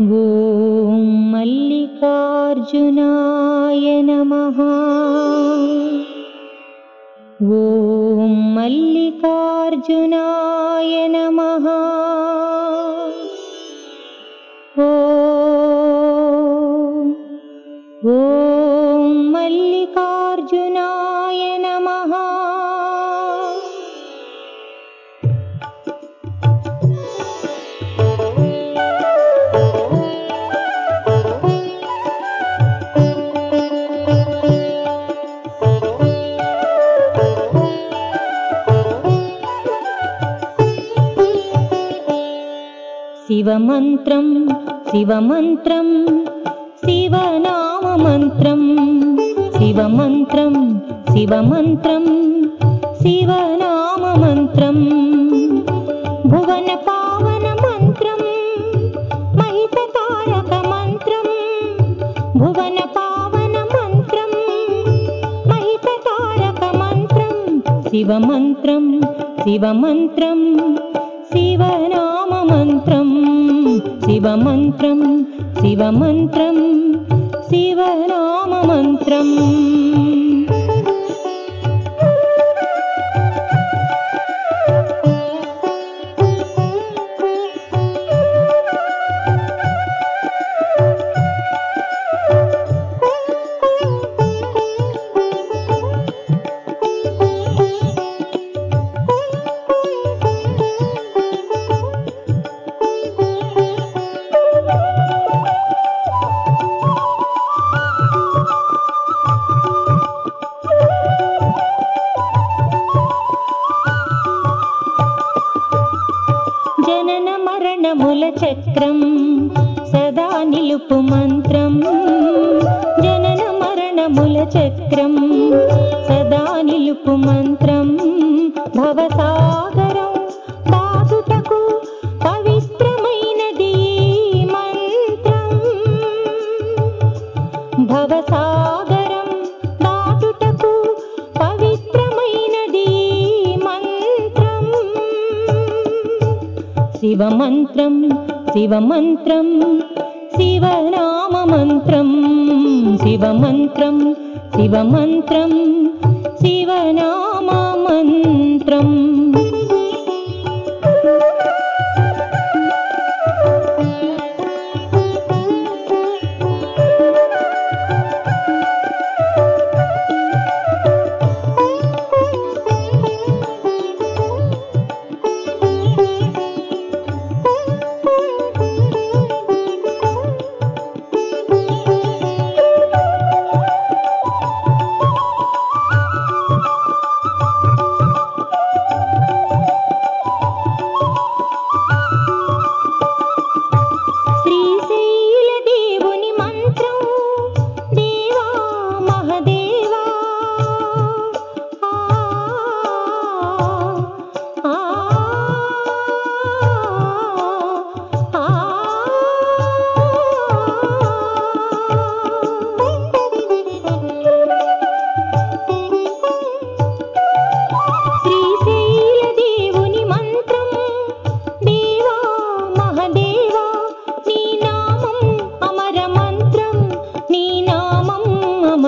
ॐ मल्लिकार्जुनाय नमः। ॐ मल्लिकार्जुनाय नमः। ॐ मल्लिकार्जुनाय नमः शिवमन्त्रं शिवमन्त्रं शिवनाममन्त्रं शिवमन्त्रं शिवमन्त्रं शिवनाममन्त्रं भुवनपावनमन्त्रं महिततारकमन्त्रं भुवनपावनमन्त्रं महिततारकमन्त्रं शिवमन्त्रं शिवमन्त्रं शिवनाममन्त्रं शिवमन्त्रं शिवमन्त्रं शिवनाममन्त्रम् చక్రం సదా నిలుపు మంత్రం. జనన మరణముల చక్రం సదా నిలుపు మంత్రం. భవసా शिवमन्त्रं शिवमन्त्रं शिवनाममन्त्रं शिवमन्त्रं शिवमन्त्रं शिवनाममन्त्रम्।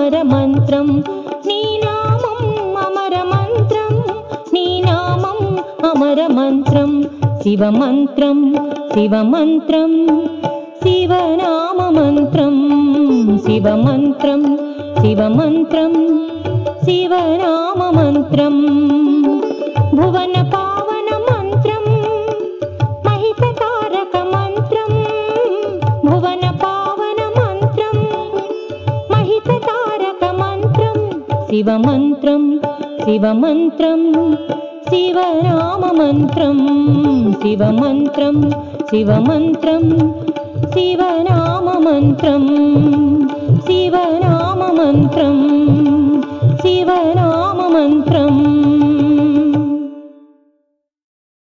अमरमन्त्रं नीनामम् अमरमन्त्रं नीनामम् अमरमन्त्रं शिवमन्त्रं शिवमन्त्रं शिवनाममन्त्रं शिवमन्त्रं शिवमन्त्रं शिवनाममन्त्रं भुवनपा शिवमन्त्रं शिवमन्त्रं शिवराममन्त्रं शिवमन्त्रं शिवमन्त्रं शिवराममन्त्रं शिवराममन्त्रं शिवराममन्त्रम्